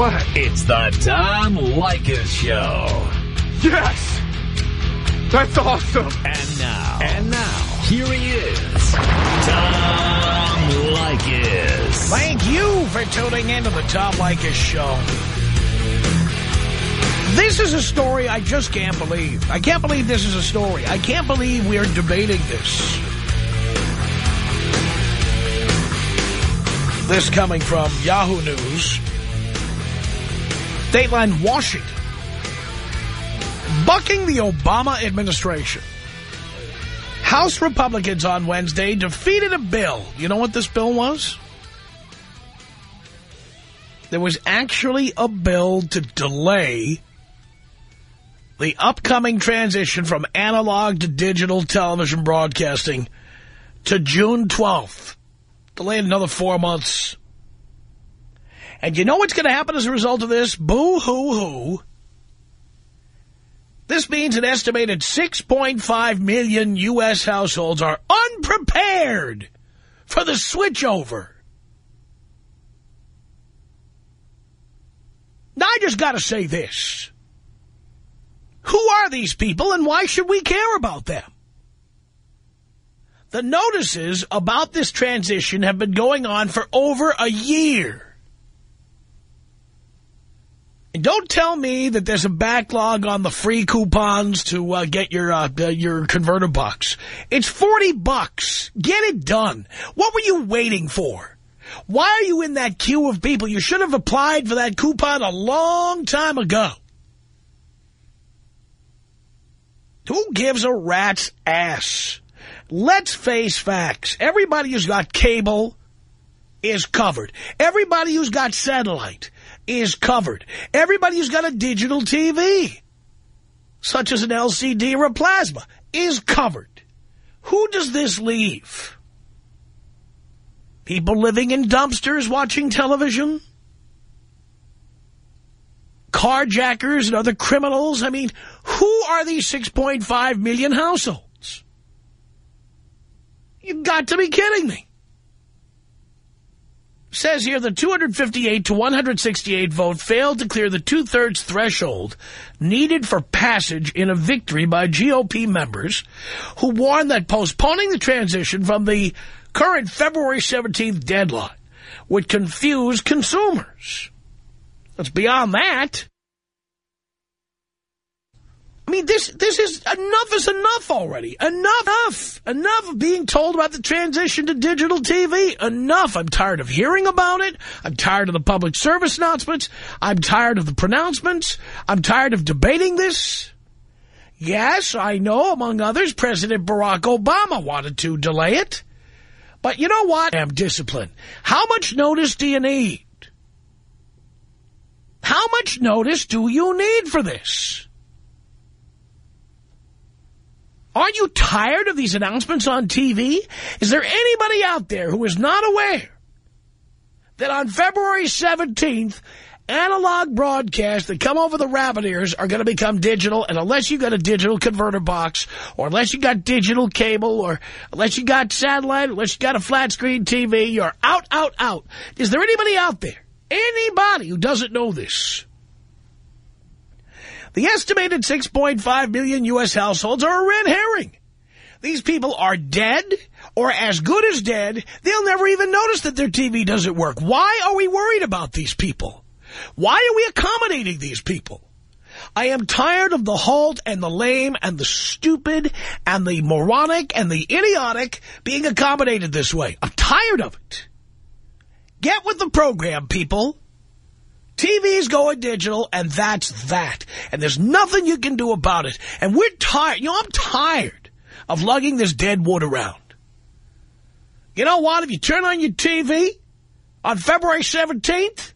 What? It's the Tom Leykis Show. Yes! That's awesome! And now. And now. Here he is. Tom Leykis. Thank you for tuning into the Tom Leykis Show. This is a story I just can't believe. I can't believe this is a story. I can't believe we are debating this. This coming from Yahoo News. Dateline Washington. Bucking the Obama administration. House Republicans on Wednesday defeated a bill. You know what this bill was? There was actually a bill to delay the upcoming transition from analog to digital television broadcasting to June 12th. Delayed another four months. And you know what's going to happen as a result of this? Boo-hoo-hoo. This means an estimated 6.5 million U.S. households are unprepared for the switchover. Now, I just got to say this. Who are these people and why should we care about them? The notices about this transition have been going on for over a year. And don't tell me that there's a backlog on the free coupons to uh, get your uh, your converter box. It's 40 bucks. Get it done. What were you waiting for? Why are you in that queue of people? You should have applied for that coupon a long time ago. Who gives a rat's ass? Let's face facts. Everybody who's got cable is covered. Everybody who's got satellite is covered. Everybody who's got a digital TV, such as an LCD or a plasma, is covered. Who does this leave? People living in dumpsters watching television? Carjackers and other criminals? I mean, who are these 6.5 million households? You've got to be kidding me. Says here the 258 to 168 vote failed to clear the two-thirds threshold needed for passage in a victory by GOP members who warned that postponing the transition from the current February 17th deadline would confuse consumers. That's beyond that. I mean, this this is enough is enough already. Enough. Enough enough of being told about the transition to digital TV. Enough. I'm tired of hearing about it. I'm tired of the public service announcements. I'm tired of the pronouncements. I'm tired of debating this. Yes, I know, among others, President Barack Obama wanted to delay it. But you know what? I'm disciplined. How much notice do you need? How much notice do you need for this? Aren't you tired of these announcements on TV? Is there anybody out there who is not aware that on February 17th, analog broadcasts that come over the rabbit ears are going to become digital, and unless you've got a digital converter box, or unless you've got digital cable, or unless you've got satellite, unless you've got a flat screen TV, you're out, out, out. Is there anybody out there, anybody who doesn't know this? The estimated 6.5 million U.S. households are a red herring. These people are dead or as good as dead. They'll never even notice that their TV doesn't work. Why are we worried about these people? Why are we accommodating these people? I am tired of the halt and the lame and the stupid and the moronic and the idiotic being accommodated this way. I'm tired of it. Get with the program, people. TV's going digital, and that's that. And there's nothing you can do about it. And we're tired. You know, I'm tired of lugging this dead wood around. You know what? If you turn on your TV on February 17th,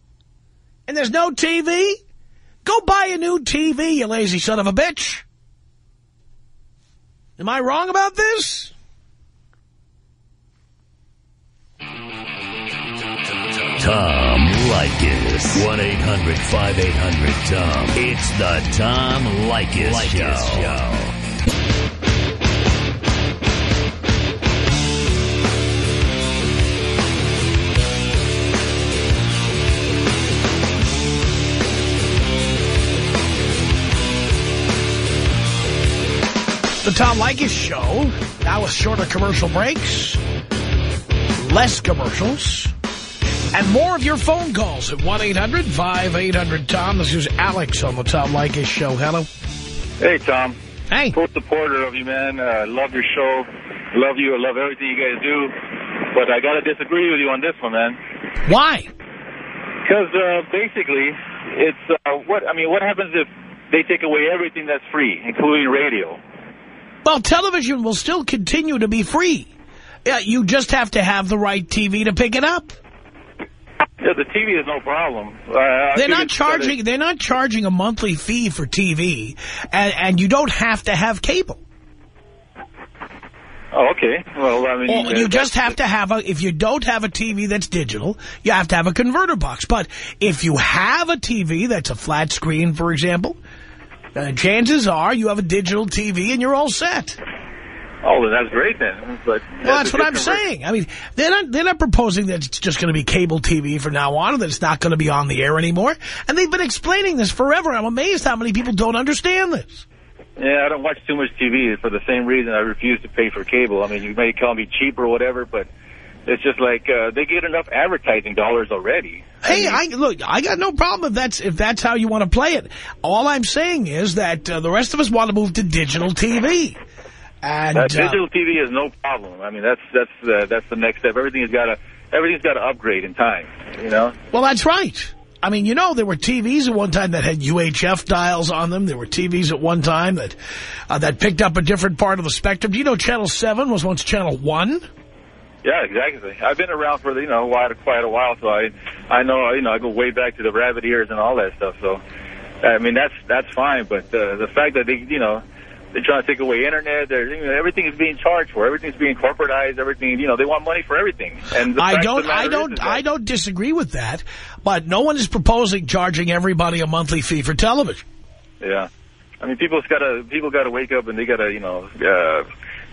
and there's no TV, go buy a new TV, you lazy son of a bitch. Am I wrong about this? Tom Leykis. 1-800-5800-TOM. It's the Tom Leykis, Leykis Show. Show. The Tom Leykis Show, now with shorter commercial breaks, less commercials and more of your phone calls at 1-800-5800-TOM. This is Alex on the Tom Leykis Show. Hello. Hey, Tom. Hey. Full supporter of you, man. I uh, love your show. Love you. I love everything you guys do. But I got to disagree with you on this one, man. Why? Because uh, basically, it's uh, what I mean. What happens if they take away everything that's free, including radio? Well, television will still continue to be free. Yeah, you just have to have the right TV to pick it up. Yeah, the TV is no problem. Uh, they're not charging. They're not charging a monthly fee for TV, and and you don't have to have cable. Oh, okay. Well, I mean, well, you just have to have a. If you don't have a TV that's digital, you have to have a converter box. But if you have a TV that's a flat screen, for example, uh, chances are you have a digital TV and you're all set. Oh, then that's great then. But well, that's what I'm saying. I mean, they're not they're not proposing that it's just going to be cable TV from now on, or that it's not going to be on the air anymore. And they've been explaining this forever. I'm amazed how many people don't understand this. Yeah, I don't watch too much TV for the same reason I refuse to pay for cable. I mean, you may call me cheap or whatever, but it's just like uh, they get enough advertising dollars already. Hey, I, mean, I look, I got no problem if that's if that's how you want to play it. All I'm saying is that uh, the rest of us want to move to digital TV. And, uh, digital TV is no problem. I mean, that's that's uh, that's the next step. Everything has got to everything's got to upgrade in time. You know. Well, that's right. I mean, you know, there were TVs at one time that had UHF dials on them. There were TVs at one time that uh, that picked up a different part of the spectrum. Do you know Channel 7 was once Channel 1? Yeah, exactly. I've been around for, you know, quite a, quite a while, so I I know, you know, I go way back to the rabbit ears and all that stuff. So, I mean, that's that's fine. But uh, the fact that they, you know, they're trying to take away internet. They're, you know, everything is being charged for. Everything's being corporatized. Everything, you know, they want money for everything. And I don't, I don't, I don't disagree with that. But no one is proposing charging everybody a monthly fee for television. Yeah, I mean, people's got to, people got to wake up and they got to, you know, uh,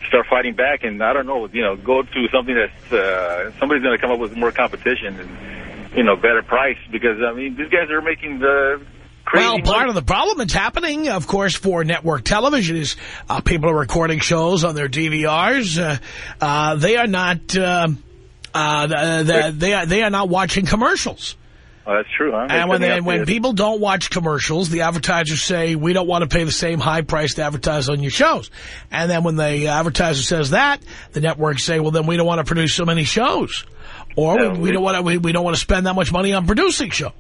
start fighting back. And I don't know, you know, go to something that's uh, somebody's going to come up with more competition and, you know, better price because I mean, these guys are making the well, part of the problem that's happening, of course, for network television is uh, people are recording shows on their DVRs. Uh, uh, they are not uh, uh, they, they are they are not watching commercials. Oh, that's true, huh? And when they, when people don't watch commercials, the advertisers say, we don't want to pay the same high price to advertise on your shows. And then when the advertiser says that, the networks say, well, then we don't want to produce so many shows. Or we, we, don't want to we, we don't want to spend that much money on producing shows.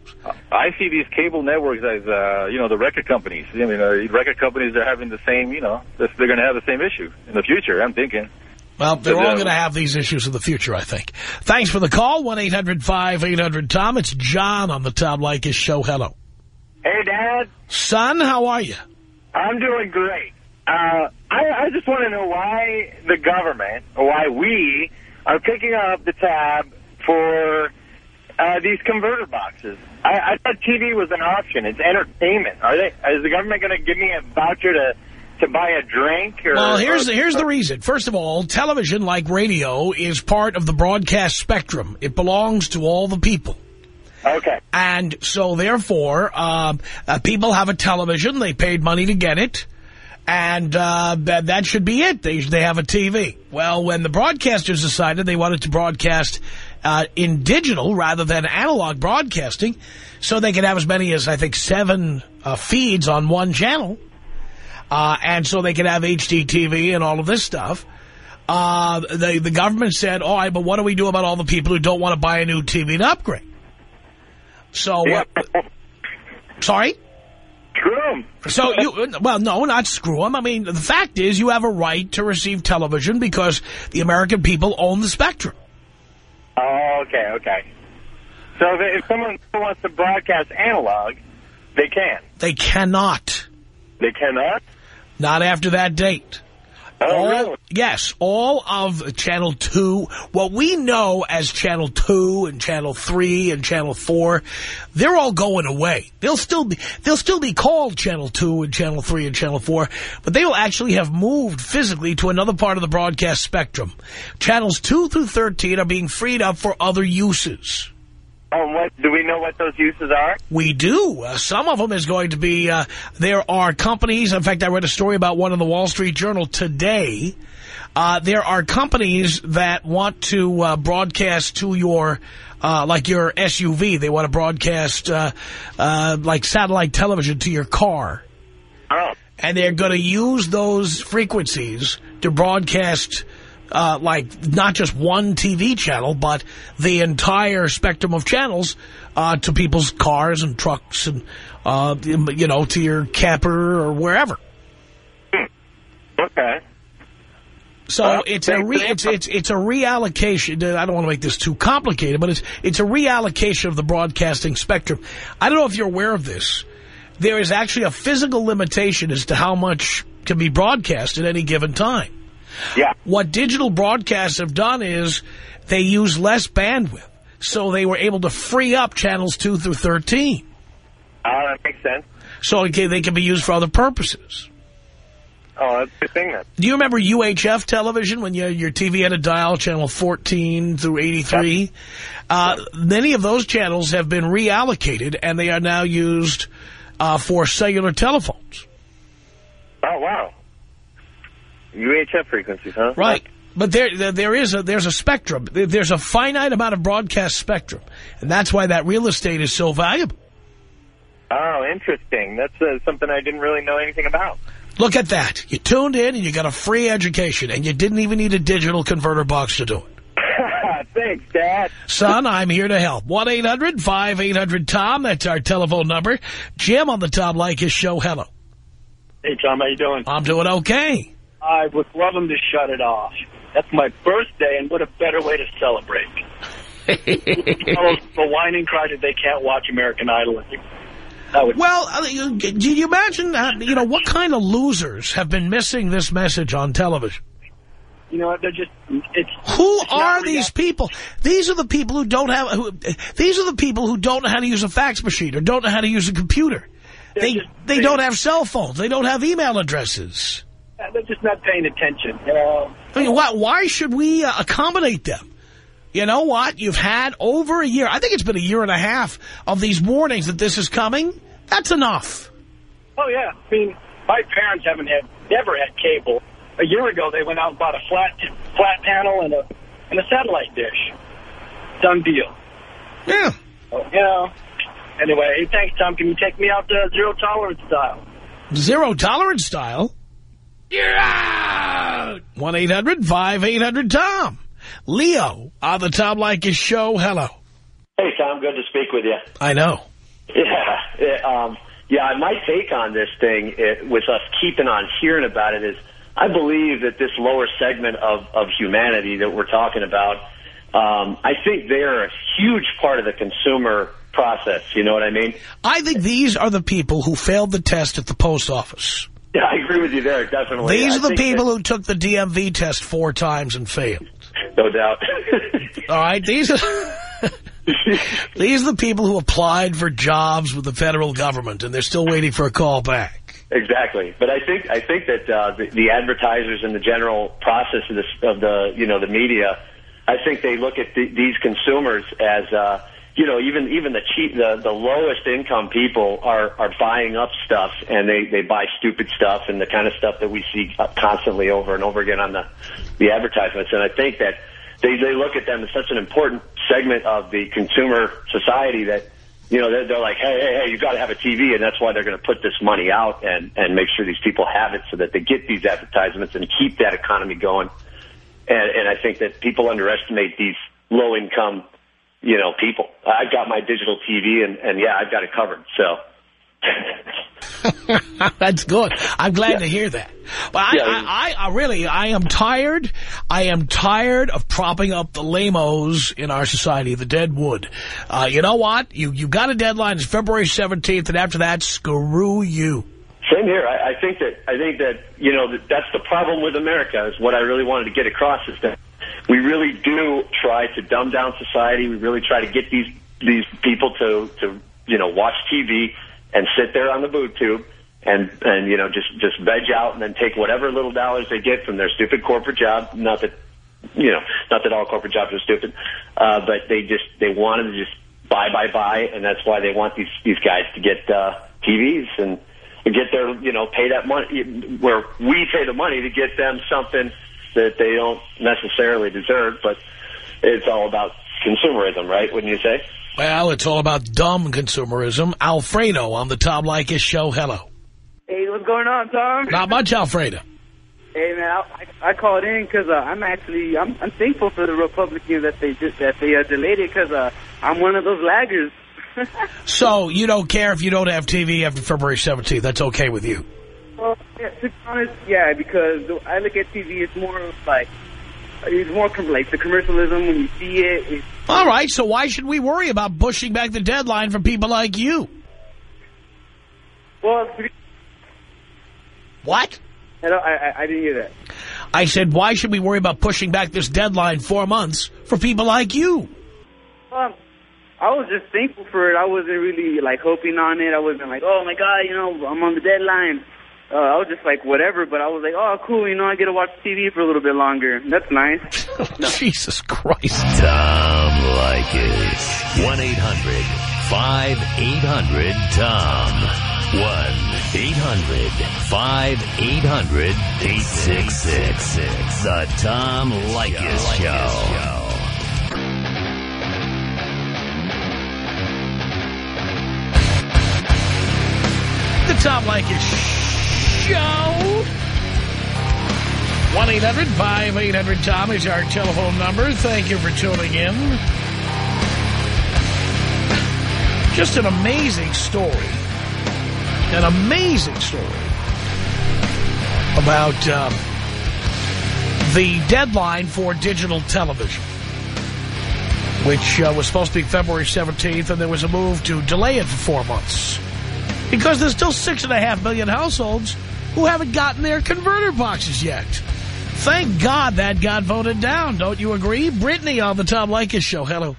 I see these cable networks as uh, you know the record companies. I mean, uh, record companies are having the same you know they're going to have the same issue in the future. I'm thinking. Well, they're all going to have these issues in the future, I think. Thanks for the call, 1-800-5800-TOM. It's John on the Tom Leykis show. Hello. Hey, Dad. Son, how are you? I'm doing great. Uh, I, I just want to know why the government, or why we, are picking up the tab for uh, these converter boxes. I, I thought TV was an option. It's entertainment. Are they? Is the government going to give me a voucher to to buy a drink? Or, well, here's or, the, here's the reason. First of all, television, like radio, is part of the broadcast spectrum. It belongs to all the people. Okay. And so, therefore, um, uh, people have a television. They paid money to get it. And uh, that, that should be it. They, they have a TV. Well, when the broadcasters decided they wanted to broadcast uh, in digital rather than analog broadcasting, so they could have as many as, I think, seven uh, feeds on one channel, uh, and so they could have HDTV and all of this stuff, uh, the, the government said, all right, but what do we do about all the people who don't want to buy a new TV to upgrade? So, yeah. sorry? Screw them. So you, well, no, not screw them. I mean, the fact is you have a right to receive television because the American people own the spectrum. Oh, okay, okay. So if someone wants to broadcast analog, they can. They cannot. They cannot? Not after that date. Oh, all, really? Yes, all of Channel 2, what we know as Channel 2 and Channel 3 and Channel 4, they're all going away. They'll still be they'll still be called Channel 2 and Channel 3 and Channel 4, but they will actually have moved physically to another part of the broadcast spectrum. Channels 2 through 13 are being freed up for other uses. And what, do we know what those uses are? We do. Uh, some of them is going to be, uh, there are companies, in fact, I read a story about one in the Wall Street Journal today. Uh, there are companies that want to uh, broadcast to your, uh, like your SUV. They want to broadcast uh, like satellite television to your car. Oh. And they're going to use those frequencies to broadcast uh, like not just one TV channel, but the entire spectrum of channels uh, to people's cars and trucks and, uh, you know, to your camper or wherever. Okay. So well, it's a re it's it's it's a reallocation. I don't want to make this too complicated, but it's it's a reallocation of the broadcasting spectrum. I don't know if you're aware of this. There is actually a physical limitation as to how much can be broadcast at any given time. Yeah. What digital broadcasts have done is they use less bandwidth. So they were able to free up channels 2 through 13. Oh, that makes sense. So okay, they can be used for other purposes. Oh, that's a good thing then. Do you remember UHF television when you, your TV had a dial channel 14 through 83? Yep. Uh, many of those channels have been reallocated and they are now used uh, for cellular telephones. Oh, wow. UHF frequencies, huh? Right. But there, there is a, there's a spectrum. There's a finite amount of broadcast spectrum. And that's why that real estate is so valuable. Oh, interesting. That's uh, something I didn't really know anything about. Look at that. You tuned in and you got a free education, and you didn't even need a digital converter box to do it. Thanks, Dad. Son, I'm here to help. 1-800-5800-TOM. That's our telephone number. Jim on the Tom Leykis show. Hello. Hey, Tom. How you doing? I'm doing okay. I would love them to shut it off. That's my birthday, and what a better way to celebrate. the whining cry that they can't watch American Idol. Well, uh, do you imagine, uh, you know, what kind of losers have been missing this message on television? You know, they're just, it's... Who it's are these people? These are the people who don't have, who, these are the people who don't know how to use a fax machine or don't know how to use a computer. They're they, just, they, they don't have cell phones. They don't have email addresses. They're just not paying attention. You know? I mean, why, why should we uh, accommodate them? You know what? You've had over a year, I think it's been a year and a half of these warnings that this is coming. That's enough. Oh, yeah. I mean, my parents haven't had, never had cable. A year ago, they went out and bought a flat flat panel and a and a satellite dish. Done deal. Yeah. So, you know. Anyway, hey, thanks, Tom. Can you take me out to zero tolerance style? Zero tolerance style? You're out! 1-800-5800-TOM. Leo on the Tom Leykis show. Hello. Hey, Tom. Good to speak with you. I know. Yeah. It, um, yeah, my take on this thing, it, with us keeping on hearing about it, is I believe that this lower segment of, of humanity that we're talking about, um, I think they're a huge part of the consumer process. You know what I mean? I think these are the people who failed the test at the post office. Yeah, I agree with you there, definitely. These I are the people who took the DMV test four times and failed. No doubt. All right, these are... These are the people who applied for jobs with the federal government, and they're still waiting for a call back. Exactly, but I think I think that uh, the, the advertisers and the general process of, this, of the you know the media, I think they look at the, these consumers as uh, you know even even the cheap the the lowest income people are are buying up stuff and they they buy stupid stuff and the kind of stuff that we see constantly over and over again on the the advertisements, and I think that they they look at them as such an important segment of the consumer society that you know they're, they're like, hey, hey, hey, you got to have a TV, and that's why they're going to put this money out and and make sure these people have it so that they get these advertisements and keep that economy going. And and I think that people underestimate these low income, you know, people. I've got my digital TV, and and yeah, I've got it covered. So. That's good. I'm glad yeah. to hear that. But I, yeah. I, I, I, really, I am tired. I am tired of propping up the lamos in our society, the dead wood. Uh, you know what? You you got a deadline. It's February 17th, and after that, screw you. Same here. I, I think that I think that you know that that's the problem with America. Is what I really wanted to get across is that we really do try to dumb down society. We really try to get these these people to to you know watch TV and sit there on the boob tube and and you know just just veg out and then take whatever little dollars they get from their stupid corporate job. Not that you know, not that all corporate jobs are stupid, uh, but they just they wanted to just buy, buy, buy, and that's why they want these these guys to get uh, TVs and get their you know pay that money where we pay the money to get them something that they don't necessarily deserve, but it's all about consumerism, right? Wouldn't you say? Well, it's all about dumb consumerism. Alfredo on the Tom Leykis show. Hello. Hey, what's going on, Tom? Not much, Alfredo. Hey, man, I, I called in because uh, I'm actually I'm, I'm thankful for the Republicans that they just that they uh, delayed it because uh, I'm one of those laggers. so you don't care if you don't have TV after February 17th. That's okay with you. Well, yeah, to be honest, yeah, because I look at TV, it's more of like it's more like the commercialism when you see it. It's, All right, so why should we worry about pushing back the deadline for people like you? Well, what? I, I, I didn't hear that. I said, why should we worry about pushing back this deadline four months for people like you? Um, I was just thankful for it. I wasn't really, like, hoping on it. I wasn't like, oh, my God, you know, I'm on the deadline. Uh, I was just like, whatever, but I was like, oh, cool, you know, I get to watch TV for a little bit longer. That's nice. no. Jesus Christ. Tom Leykis. 1-800-5800-TOM. 1-800-5800-866. The Tom Leykis Show. The Tom Leykis Show. 1-800-5800-TOM is our telephone number. Thank you for tuning in. Just an amazing story. An amazing story about um, the deadline for digital television, which uh, was supposed to be February 17th, and there was a move to delay it for four months. Because there's still six and a half million households who haven't gotten their converter boxes yet. Thank God that got voted down. Don't you agree? Brittany on the Tom Leykis show. Hello.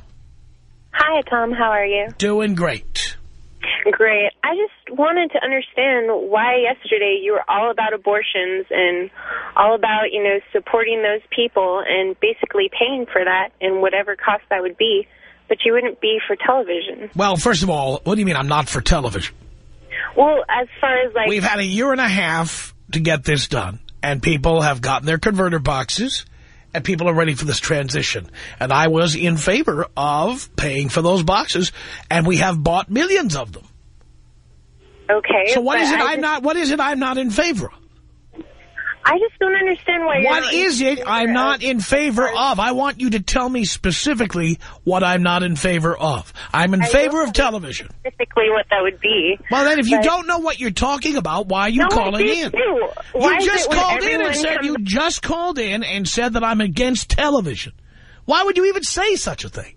Hi, Tom. How are you? Doing great. Great. I just wanted to understand why yesterday you were all about abortions and all about, you know, supporting those people and basically paying for that and whatever cost that would be, but you wouldn't be for television. Well, first of all, what do you mean I'm not for television? Well, as far as like... We've had a year and a half to get this done, and people have gotten their converter boxes, and people are ready for this transition. And I was in favor of paying for those boxes, and we have bought millions of them. Okay. So what is it I I'm not, what is it I'm not in favor of? I just don't understand why What is it I'm not in favor of? I want you to tell me specifically what I'm not in favor of. I'm in I favor of television. Specifically what that would be. Well, then if you don't know what you're talking about, why are you No, calling in? too. Why You just called in and said you just called in and said that I'm against television. Why would you even say such a thing?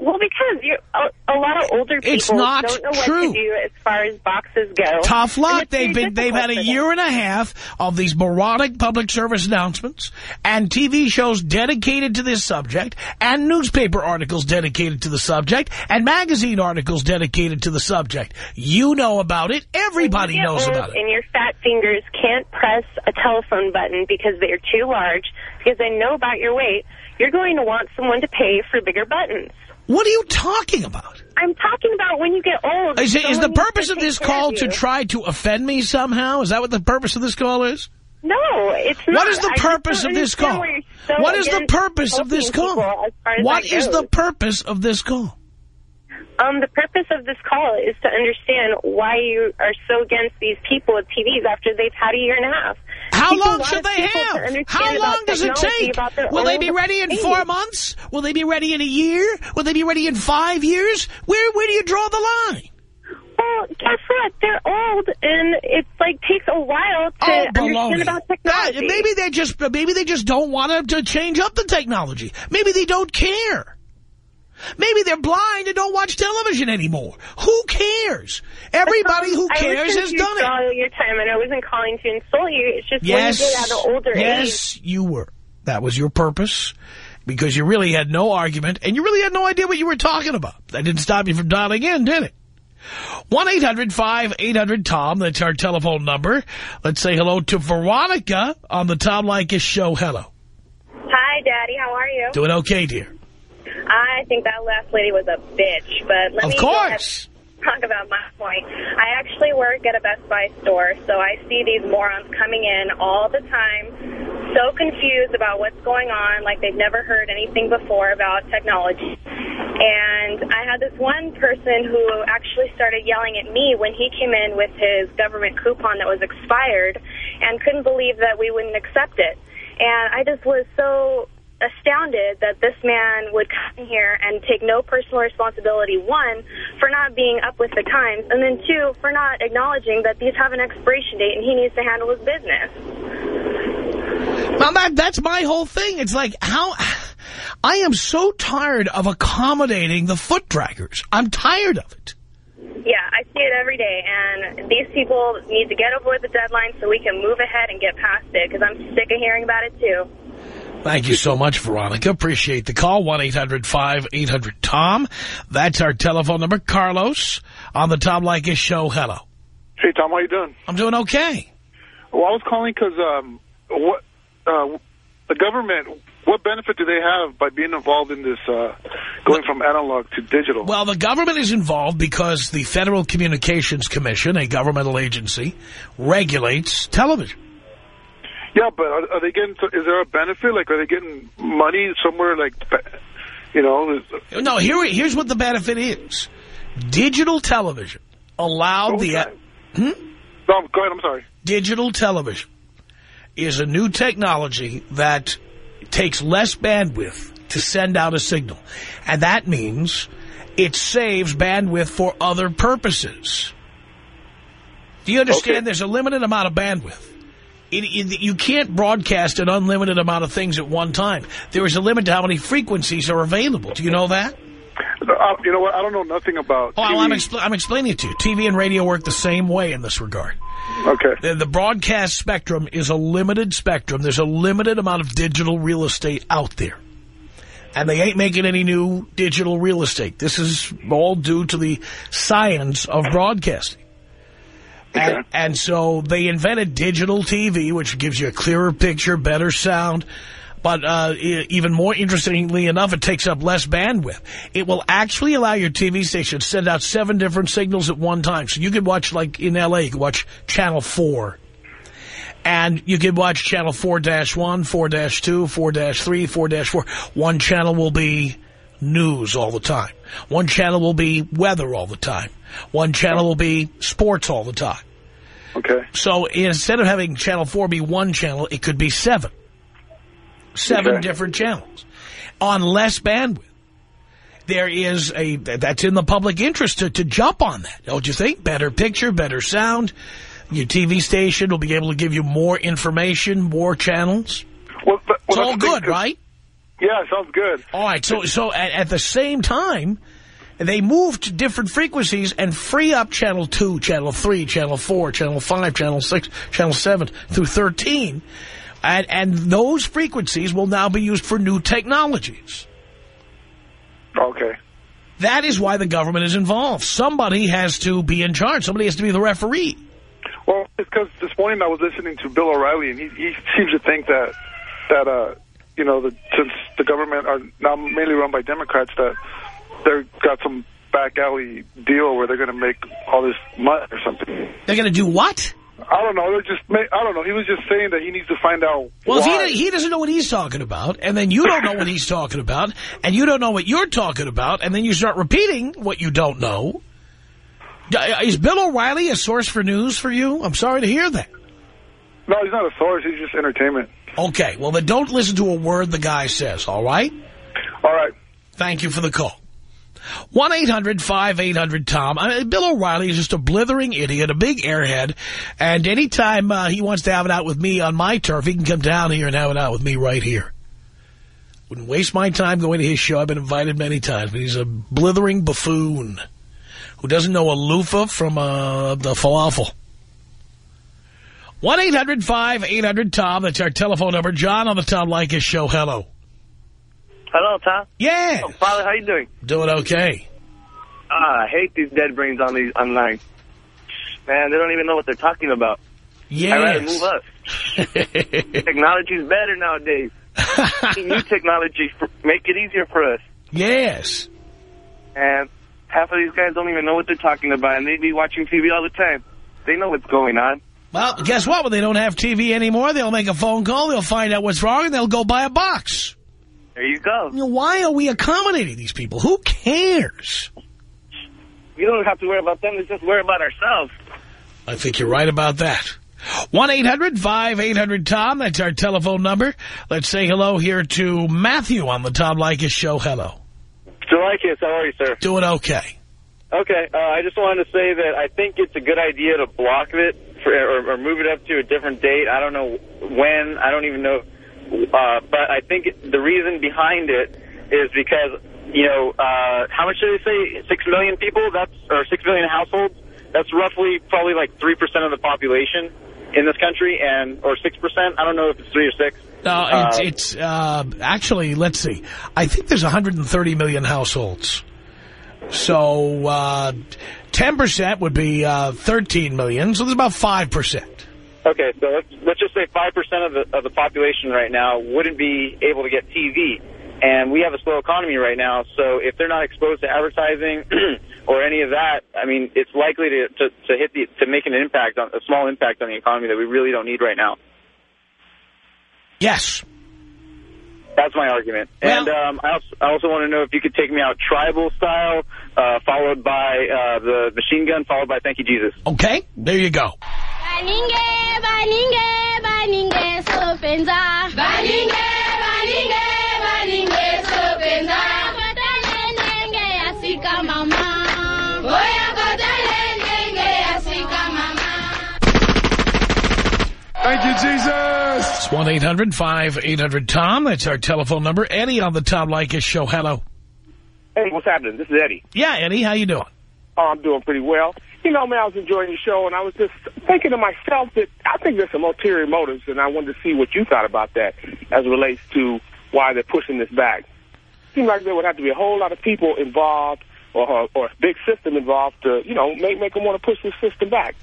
Well, because a, a lot of older people It's not don't know true. what to do as far as boxes go. Tough luck. They've been they've had a year and a half of these moronic public service announcements and TV shows dedicated to this subject and newspaper articles dedicated to the subject and magazine articles dedicated to the subject. You know about it. Everybody When you get knows about it. And your fat fingers can't press a telephone button because they're too large, because they know about your weight, you're going to want someone to pay for bigger buttons. What are you talking about? I'm talking about when you get old. Is, it, is the purpose of this call of to try to offend me somehow? Is that what the purpose of this call is? No, it's not. What is the purpose of this call? so What is the purpose of this call? What is as far as What that is the purpose of this call? Um, the purpose of this call is to understand why you are so against these people with TVs after they've had a year and a half. How People long should they have? How long does it take? Will they be ready in age. four months? Will they be ready in a year? Will they be ready in five years? Where where do you draw the line? Well, guess what? They're old, and it's like takes a while to Oh, understand about technology. maybe they just maybe they just don't want to change up the technology. Maybe they don't care. Maybe they're blind and don't watch television anymore. Who cares? Everybody who cares has done it. all your time, and I wasn't calling to insult you. It's just Yes, when you get at an older age. yes, you were. That was your purpose because you really had no argument and you really had no idea what you were talking about. That didn't stop you from dialing in, did it? 1-800-5800-TOM. That's our telephone number. Let's say hello to Veronica on the Tom Leykis show. Hello. Hi, Daddy. How are you? Doing okay, dear. I think that last lady was a bitch, but let Of me course. talk about my point. I actually work at a Best Buy store, so I see these morons coming in all the time, so confused about what's going on, like they've never heard anything before about technology. And I had this one person who actually started yelling at me when he came in with his government coupon that was expired and couldn't believe that we wouldn't accept it. And I just was so astounded that this man would come here and take no personal responsibility, one, for not being up with the times, and then two, for not acknowledging that these have an expiration date and he needs to handle his business. Well, that, that's my whole thing. It's like, how... I am so tired of accommodating the foot draggers. I'm tired of it. Yeah, I see it every day, and these people need to get over the deadline so we can move ahead and get past it, because I'm sick of hearing about it, too. Thank you so much, Veronica. Appreciate the call. 1-800-5800-TOM. That's our telephone number. Carlos on the Tom Leykis show. Hello. Hey, Tom, how you doing? I'm doing okay. Well, I was calling because um, what uh, the government, what benefit do they have by being involved in this uh, going from analog to digital? Well, the government is involved because the Federal Communications Commission, a governmental agency, regulates television. Yeah, but are, are they getting? Is there a benefit? Like, are they getting money somewhere? Like, you know? No, here, here's what the benefit is. Digital television allowed the... Hmm? No, go ahead. I'm sorry. Digital television is a new technology that takes less bandwidth to send out a signal. And that means it saves bandwidth for other purposes. Do you understand Okay. there's a limited amount of bandwidth? It, it, you can't broadcast an unlimited amount of things at one time. There is a limit to how many frequencies are available. Do you know that? Uh, you know what? I don't know nothing about. Oh. I'm, expl I'm explaining it to you. TV and radio work the same way in this regard. Okay. The, the broadcast spectrum is a limited spectrum. There's a limited amount of digital real estate out there. And they ain't making any new digital real estate. This is all due to the science of broadcasting. And, and so they invented digital TV, which gives you a clearer picture, better sound. But uh, even more interestingly enough, it takes up less bandwidth. It will actually allow your TV station to send out seven different signals at one time. So you could watch, like in L.A., you could watch Channel 4. And you could watch Channel 4-1, 4-2, 4-3, 4-4. One channel will be news all the time. One channel will be weather all the time. One channel will be sports all the time. Okay. So instead of having Channel 4 be one channel, it could be seven. Seven Okay. different channels on less bandwidth. There is a, that's in the public interest to, to jump on that. Don't you think? Better picture, better sound. Your TV station will be able to give you more information, more channels. Well, but, It's all that's the thing, good, right? Yeah, sounds good. All right, so so at, at the same time, they move to different frequencies and free up channel 2, channel 3, channel 4, channel 5, channel 6, channel 7 through 13. And, and those frequencies will now be used for new technologies. Okay. That is why the government is involved. Somebody has to be in charge. Somebody has to be the referee. Well, it's because this morning I was listening to Bill O'Reilly, and he, he seems to think that that uh, you know, the, since the government are now mainly run by Democrats, that they've got some back alley deal where they're going to make all this money or something. They're going to do what? I don't know. They're just I don't know. He was just saying that he needs to find out. Well, why. if he, he doesn't know what he's talking about, and then you don't know what he's talking about, and you don't know what you're talking about, and then you start repeating what you don't know. Uh, Is Bill O'Reilly a source for news for you? I'm sorry to hear that. No, he's not a source. He's just entertainment. Okay, well, then don't listen to a word the guy says, all right? All right. Thank you for the call. 1-800-5800-TOM. I mean, Bill O'Reilly is just a blithering idiot, a big airhead, and anytime uh, he wants to have it out with me on my turf, he can come down here and have it out with me right here. Wouldn't waste my time going to his show. I've been invited many times, but he's a blithering buffoon who doesn't know a loofah from uh, the falafel. 1-800-5800-TOM. That's our telephone number. John on the Tom Leykis show. Hello. Hello, Tom. Yeah. Oh, Father, how you doing? Doing okay. Ah, I hate these dead brains on these online. Man, they don't even know what they're talking about. Yes. I'd rather move up. Technology's better nowadays. New technology make it easier for us. Yes. And half of these guys don't even know what they're talking about, and they be watching TV all the time. They know what's going on. Well, guess what? When they don't have TV anymore, they'll make a phone call, they'll find out what's wrong, and they'll go buy a box. There you go. You know, why are we accommodating these people? Who cares? We don't have to worry about them. Let's just worry about ourselves. I think you're right about that. 1-800-5800-TOM. That's our telephone number. Let's say hello here to Matthew on the Tom Leykis show. Hello. Leykis, how are you, sir? Doing okay. Okay, uh, I just wanted to say that I think it's a good idea to block it for, or, or move it up to a different date. I don't know when. I don't even know. Uh, but I think the reason behind it is because, you know, uh, how much did they say? Six million people? That's Or six million households? That's roughly probably like 3% of the population in this country, and or 6%. I don't know if it's 3 or 6. No, it's, Uh, it's uh, actually, let's see. I think there's 130 million households. So uh, 10% would be uh, 13 million, so there's about 5%. Okay, so let's, let's just say 5% of the, of the population right now wouldn't be able to get TV. And we have a slow economy right now, so if they're not exposed to advertising or any of that, I mean, it's likely to, to, to hit the, to make an impact, on a small impact on the economy that we really don't need right now. Yes. That's my argument. and um, I, also, I also want to know if you could take me out tribal style, uh, followed by uh, the machine gun, followed by Thank You Jesus. Okay, there you go. Baninge, baninge, baninge, sopenza. Baninge, baninge, baninge, sopenza. Kotale nenge asika mama. Oya kotale nenge asika mama. Thank you, Jesus. It's 1-800-5800-TOM. That's our telephone number. Eddie on the Tom Leykis show. Hello. Hey, what's happening? This is Eddie. Yeah, Eddie, how you doing? Oh, I'm doing pretty well. You know, man, I was enjoying the show, and I was just thinking to myself that I think there's some ulterior motives, and I wanted to see what you thought about that as it relates to why they're pushing this back. Seems like there would have to be a whole lot of people involved or, or a big system involved to, you know, make, make them want to push this system back.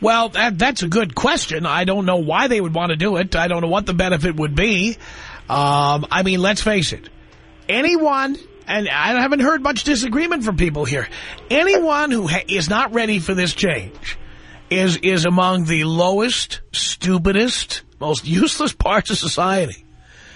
Well, that, that's a good question. I don't know why they would want to do it. I don't know what the benefit would be. Um, I mean, let's face it. Anyone, and I haven't heard much disagreement from people here, anyone who ha is not ready for this change is, is among the lowest, stupidest, most useless parts of society.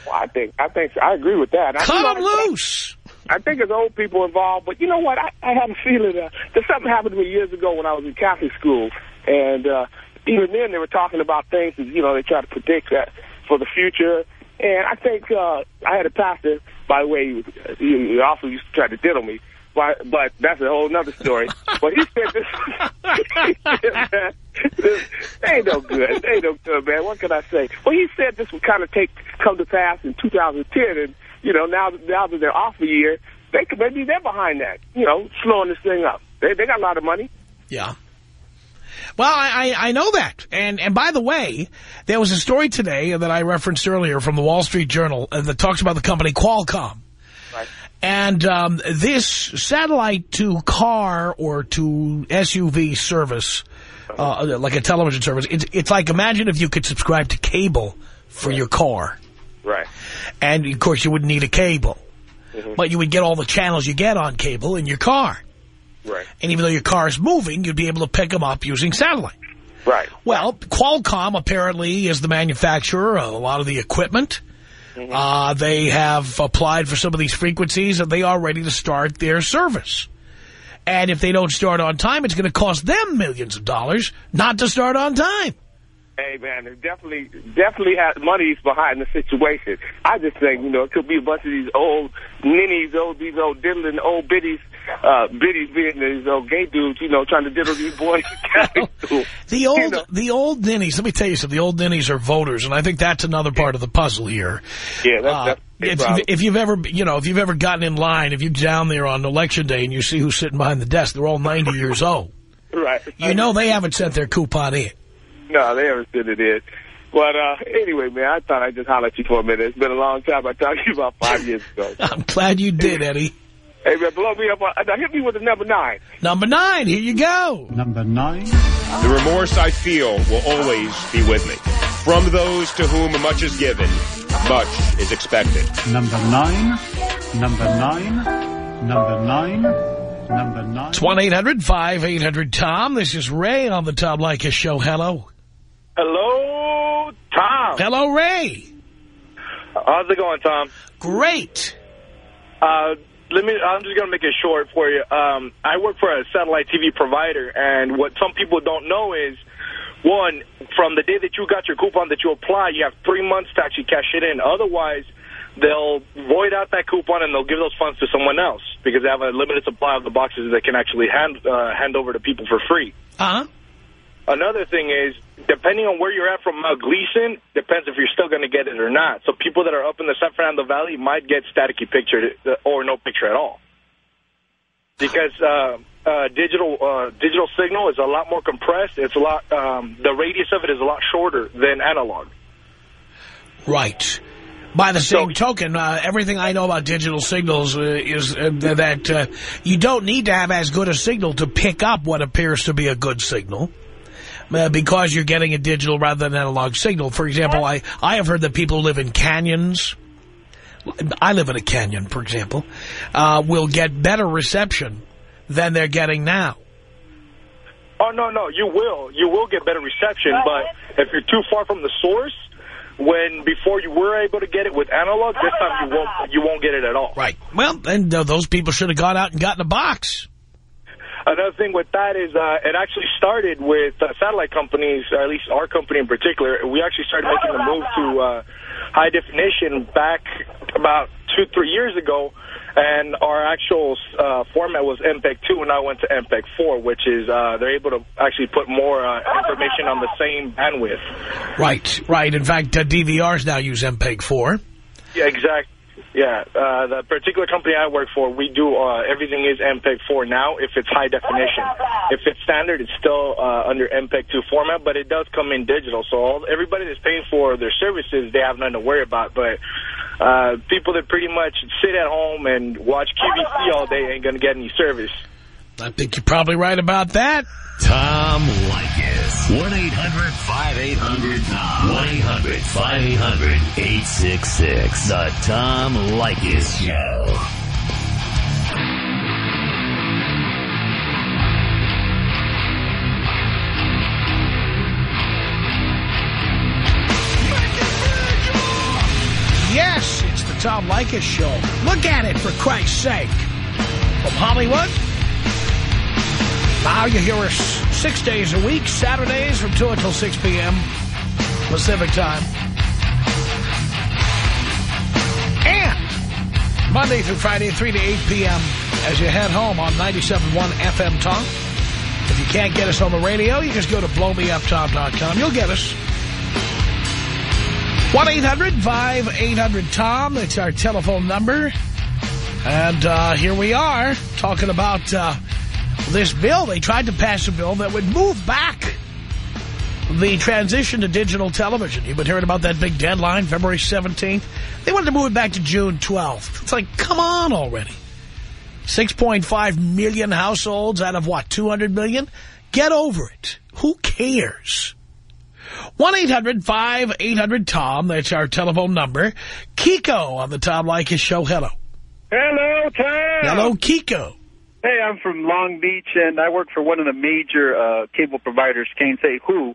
Well, I think I think I agree with that. I, Cut you know, 'em loose. I think it's old people involved, but you know what? I, I have a feeling uh, that something happened to me years ago when I was in Catholic school, and uh, even then they were talking about things that you know they try to predict that for the future. And I think uh, I had a pastor, by the way, he, was, he, he also used to try to diddle me. But, but that's a whole nother story. but he said this, he said, man, this ain't no good. It ain't no good, man. What can I say? Well, he said this would kind of take come to pass in 2010, and you know now now that they're off a year, they could maybe they're behind that. You know, slowing this thing up. They they got a lot of money. Yeah. Well, I, I I know that. And and by the way, there was a story today that I referenced earlier from the Wall Street Journal uh, that talks about the company Qualcomm. Right. And um, this satellite to car or to SUV service, uh, like a television service, it's, it's like imagine if you could subscribe to cable for your car. Right. And, of course, you wouldn't need a cable. Mhm. But you would get all the channels you get on cable in your car. Right. And even though your car is moving, you'd be able to pick them up using satellite. Right. Well, Qualcomm apparently is the manufacturer of a lot of the equipment. Uh, they have applied for some of these frequencies, and they are ready to start their service. And if they don't start on time, it's going to cost them millions of dollars not to start on time. Hey man, there's definitely definitely has money's behind the situation. I just think you know it could be a bunch of these old ninnies, old these old diddling old biddies, uh, biddies being these old gay dudes, you know, trying to diddle these boys. in Catholic school. The old, the old ninnies, let me tell you something, the old ninnies are voters, and I think that's another part of the puzzle here. Yeah, that's, Uh, that's if, problem. if you've ever, you know, if you've ever gotten in line, if you're down there on election day and you see who's sitting behind the desk, they're all 90 years old. right. You know they haven't sent their coupon in. No, they haven't sent it in. But uh, anyway, man, I thought I'd just holler at you for a minute. It's been a long time. I talked to you about five years ago. I'm glad you did, Eddie. Hey, man, blow me up. on- Now, hit me with the number nine. Number nine, here you go. Number nine. The remorse I feel will always be with me. From those to whom much is given, much is expected. Number nine. number nine, number nine, number nine. It's 1-800-5800-TOM. This is Ray on the Tom Leykis Show. Hello. Hello, Tom. Hello, Ray. How's it going, Tom? Great. Uh, let me. I'm just gonna make it short for you. Um, I work for a satellite TV provider, and what some people don't know is, one, from the day that you got your coupon that you apply, you have three months to actually cash it in. Otherwise, they'll void out that coupon and they'll give those funds to someone else because they have a limited supply of the boxes they can actually hand uh, hand over to people for free. Uh-huh. Another thing is, depending on where you're at from Mount Gleason, depends if you're still going to get it or not. So people that are up in the San Fernando Valley might get staticky picture uh, or no picture at all. Because uh, uh, digital uh, digital signal is a lot more compressed. It's a lot. Um, the radius of it is a lot shorter than analog. Right. By the same token, uh, everything I know about digital signals uh, is uh, that uh, you don't need to have as good a signal to pick up what appears to be a good signal. Uh, because you're getting a digital rather than analog signal. For example, I, I have heard that people who live in canyons, I live in a canyon, for example, uh, will get better reception than they're getting now. Oh, no, no, you will. You will get better reception, but if you're too far from the source, when before you were able to get it with analog, this time you won't, you won't get it at all. Right. Well, then uh, those people should have gone out and gotten a box. Another thing with that is uh, it actually started with uh, satellite companies, or at least our company in particular. We actually started making the move to uh, high definition back about two, three years ago. And our actual uh, format was MPEG-2, and I went to MPEG-4, which is uh, they're able to actually put more uh, information on the same bandwidth. Right, right. In fact, uh, DVRs now use MPEG-4. Yeah, exactly. Yeah, uh, the particular company I work for, we do uh, everything is MPEG-4 now if it's high definition. If it's standard, it's still uh, under MPEG-2 format, but it does come in digital. So all, everybody that's paying for their services, they have nothing to worry about. But uh, people that pretty much sit at home and watch QVC all day ain't going to get any service. I think you're probably right about that. Tom Leykis. 1-800-5800-TOM. 1-800-5800-866. The Tom Leykis Show. Yes, it's the Tom Leykis Show. Look at it, for Christ's sake. From Hollywood, now you hear us six days a week, Saturdays from 2 until 6 p.m. Pacific Time. And Monday through Friday, 3 to 8 p.m. as you head home on 97.1 FM Talk. If you can't get us on the radio, you just go to blowmeuptom.com. You'll get us. 1-800-5800-TOM. That's our telephone number. And uh, here we are talking about uh, this bill. They tried to pass a bill that would move back the transition to digital television. You've been hearing about that big deadline, February 17th. They wanted to move it back to June 12th. It's like, come on already. 6.5 million households out of what, 200 million? Get over it. Who cares? 1-800-5800-TOM. That's our telephone number. Kiko on the Tom Leykis show. Hello. Hello, Tom. Hello, Kiko. Hey, I'm from Long Beach, and I work for one of the major uh, cable providers, can't say who.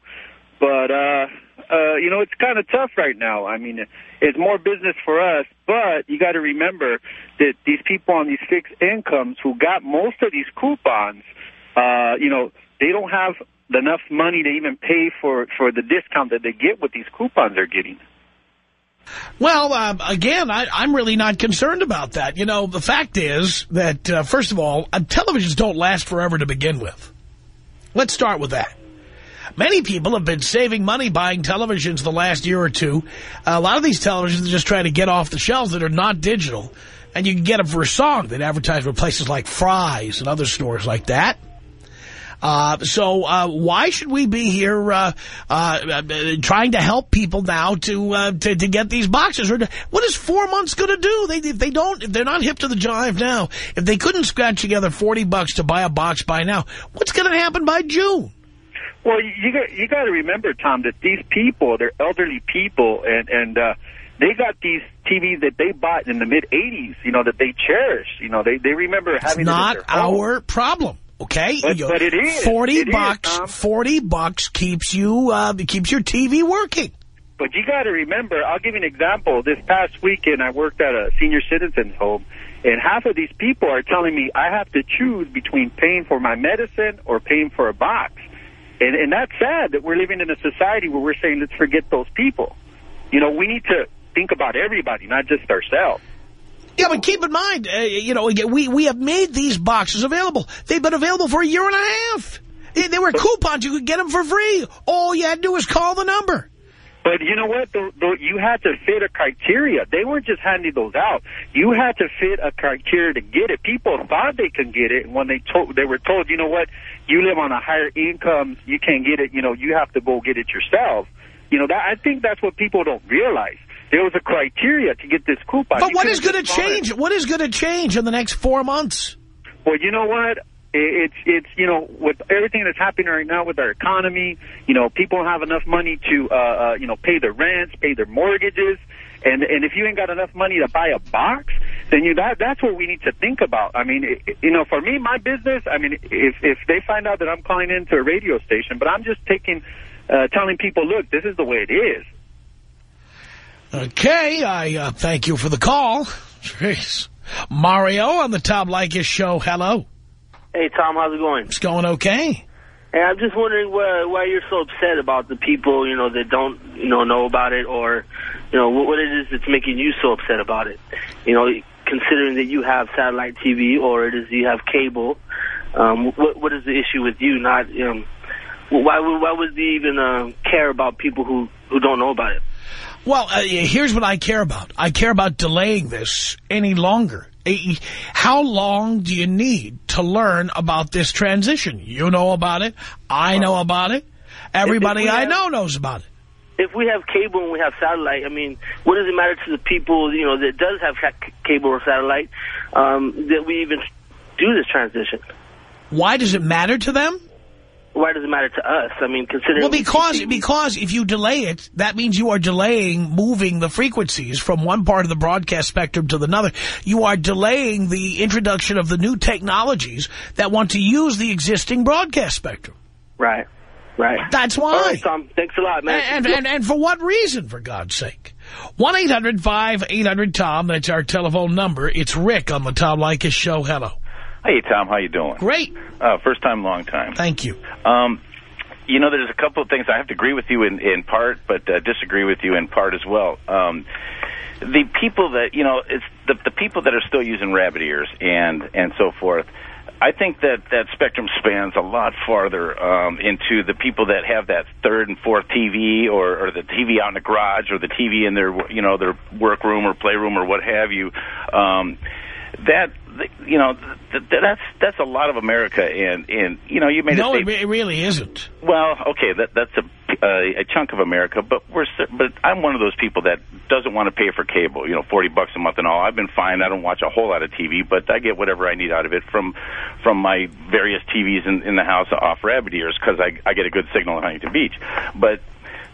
But, uh, uh, you know, it's kind of tough right now. I mean, it's more business for us, but you got to remember that these people on these fixed incomes who got most of these coupons, uh, you know, they don't have enough money to even pay for, for the discount that they get with these coupons they're getting. Well, uh, again, I, I'm really not concerned about that. You know, the fact is that, uh, first of all, uh, televisions don't last forever to begin with. Let's start with that. Many people have been saving money buying televisions the last year or two. A lot of these televisions are just trying to get off the shelves that are not digital. And you can get them for a song that advertise with places like Fry's and other stores like that. Uh, so uh, why should we be here uh, uh, trying to help people now to, uh, to to get these boxes? What is four months going to do? They if they don't if they're not hip to the jive now. If they couldn't scratch together forty bucks to buy a box by now, what's going to happen by June? Well, you got you got to remember, Tom, that these people they're elderly people, and and uh, they got these TVs that they bought in the mid-'80s, you know, that they cherish. You know, they, they remember It's having not it in home. our problem. Okay, But- but it is. Forty It bucks. Forty bucks keeps you uh, keeps your TV working. But you got to remember, I'll give you an example. This past weekend, I worked at a senior citizens home, and half of these people are telling me I have to choose between paying for my medicine or paying for a box. And, and that's sad that we're living in a society where we're saying, let's forget those people. You know, we need to think about everybody, not just ourselves. Yeah, but keep in mind, uh, you know, we we have made these boxes available. They've been available for a year and a half. They, they were coupons. You could get them for free. All you had to do was call the number. But you know what? The, the, you had to fit a criteria. They weren't just handing those out. You had to fit a criteria to get it. People thought they could get it, and when they told, they were told, you know what? You live on a higher income, you can't get it. You know, you have to go get it yourself. You know, that I think that's what people don't realize. There was a criteria to get this coupon. But You what going to it. change? What is going to change in the next four months? Well, you know what? It's it's you know with everything that's happening right now with our economy, you know people don't have enough money to uh, uh you know pay their rents, pay their mortgages, and and if you ain't got enough money to buy a box, then you that that's what we need to think about. I mean, i- you know, for me, my business. I mean, if if they find out that I'm calling into a radio station, but I'm just taking, uh, telling people, look, this is the way it is. Okay, I uh, thank you for the call. Jeez. Mario on the Tom Leykis show. Hello. Hey, Tom, how's it going? It's going okay. Hey, I'm just wondering why, why you're so upset about the people, you know, that don't, you know, know about it or, you know, what, what it is that's making you so upset about it. You know, considering that you have satellite TV or it is you have cable, um, what, what is the issue with you not, um, why, would- why would they even uh, care about people who, who don't know about it? Well, uh, here's what I care about. I care about delaying this any longer. Eh, How long do you need to learn about this transition? You know about it. I know about it. Everybody I know knows about it. If we have cable and we have satellite, I mean, what does it matter to the people, you know, that does have cable or satellite, um, that we even do this transition? Why does it matter to them? Why does it matter to us? I mean, considering... Well, because because if you delay it, that means you are delaying moving the frequencies from one part of the broadcast spectrum to another. You are delaying the introduction of the new technologies that want to use the existing broadcast spectrum. Right, right. That's why. All right, Tom. Thanks a lot, man. And, and, and for what reason, for God's sake? 1-800-5800-TOM, that's our telephone number. It's Rick on the Tom Leykis Show. Hello. Hey, Tom, how you doing? Great. Uh, first time, long time. Thank you. Um, you know, there's a couple of things I have to agree with you in, in part, but uh, disagree with you in part as well. Um, the people that, you know, it's the, the people that are still using rabbit ears and, and so forth, I think that that spectrum spans a lot farther um, into the people that have that third and fourth TV, or, or the TV out in the garage, or the TV in their you know their workroom or playroom or what have you. Um, that you know th- th- that's that's a lot of America, and and you know you made No, a re- it really isn't. Well, okay, that that's a uh, a chunk of America, but we're but I'm one of those people that doesn't want to pay for cable. You know, forty bucks a month and all. I've been fine. I don't watch a whole lot of TV, but I get whatever I need out of it from from my various TVs in, in the house off rabbit ears because I I get a good signal in Huntington Beach. But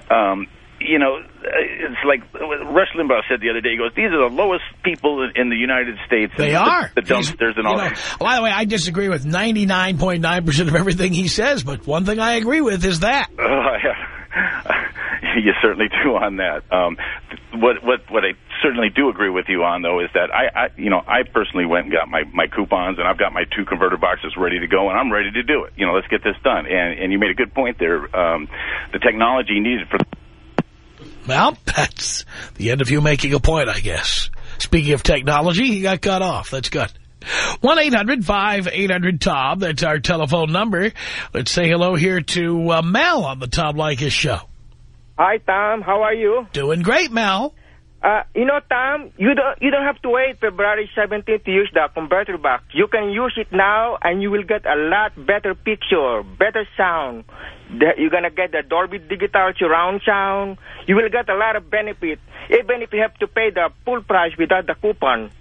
um, you know, it's like Rush Limbaugh said the other day. He goes, "These are the lowest people in, the United States." They the, are. the dumpsters and all know, that. by the way, I disagree with 99.9% of everything he says, but one thing I agree with is that. Oh, yeah. you certainly do on that. Um, what what what I certainly do agree with you on though is that I, I you know I personally went and got my my coupons and I've got my two converter boxes ready to go and I'm ready to do it. You know, let's get this done. And and you made a good point there. Um, the technology needed for Well, that's the end of you making a point, I guess. Speaking of technology, he got cut off. That's good. 1-800-5800-TOM. That's our telephone number. Let's say hello here to uh, Mel on the Tom Leykis show. Hi, Tom. How are you? Doing great, Mel. Uh, you know, Tom, you don't you don't have to wait February 17th to use the converter box. You can use it now, and you will get a lot better picture, better sound. You're gonna get the Dolby Digital surround sound. You will get a lot of benefit, even if you have to pay the full price without the coupon.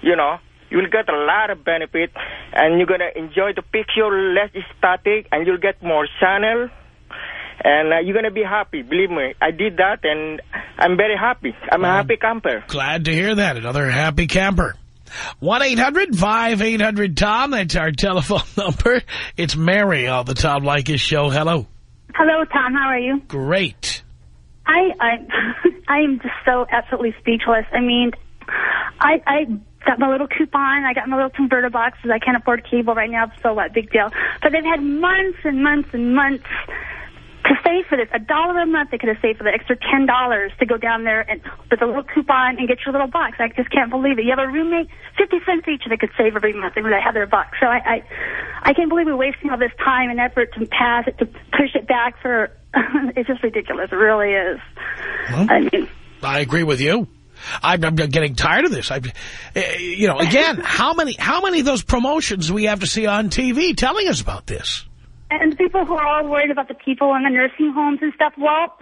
You know, you will get a lot of benefit, and you're gonna enjoy the picture less static, and you'll get more channel. And uh, you're going to be happy. Believe me, I did that, and I I'm very happy. I'm a happy camper. Glad to hear that. Another happy camper. 1-800-5800-TOM. That's our telephone number. It's Mary on the Tom Leykis show. Hello. Hello, Tom. How are you? Great. I I I am just so absolutely speechless. I mean, I I got my little coupon. I got my little converter boxes. I can't afford cable right now, so what? Big deal. But they've had months and months and months to save for this. A dollar a month they could have saved for the extra ten dollars to go down there and with a little coupon and get your little box. I just can't believe it. You have a roommate, fifty cents each they could save every month and they have their box. So I, I I can't believe we're wasting all this time and effort to pass it to push it back for it's just ridiculous. It really is. I mean I agree with you. I'm, I'm getting tired of this. I, eh, you know, again, how many how many of those promotions do we have to see on TV telling us about this? And people who are all worried about the people in the nursing homes and stuff, well,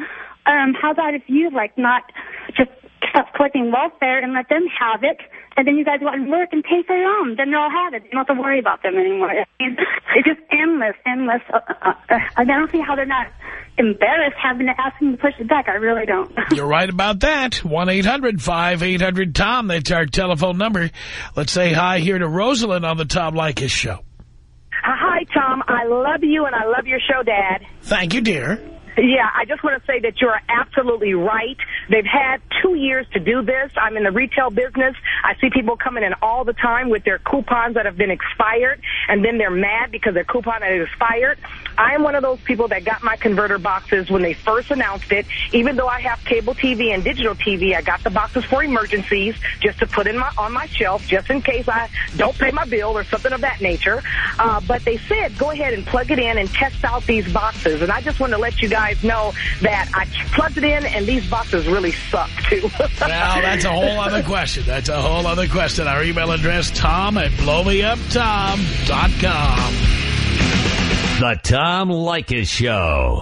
um, how about if you, like, not just stop collecting welfare and let them have it, and then you guys go out and work and pay for your own. Then they'll have it. You don't have to worry about them anymore. I mean, it's just endless, endless. Uh, uh, uh, I don't see how they're not embarrassed having to ask them to push it back. I really don't. You're right about that. 1-800-5800-TOM. That's our telephone number. Let's say hi here to Rosalind on the Tom Leykis show. Tom. I love you, and I love your show, Dad. Thank you, dear. Yeah, I just want to say that you're absolutely right. They've had two years to do this. I'm in the retail business. I see people coming in all the time with their coupons that have been expired, and then they're mad because their coupon has expired. I am one of those people that got my converter boxes when they first announced it. Even though I have cable TV and digital TV, I got the boxes for emergencies just to put in my on my shelf just in case I don't pay my bill or something of that nature. Uh, but they said go ahead and plug it in and test out these boxes. And I just want to let you guys know that I plugged it in and these boxes really suck too. well, that's a whole other question. That's a whole other question. Our email address, tom at blowmeuptom.com. The Tom Leykis Show.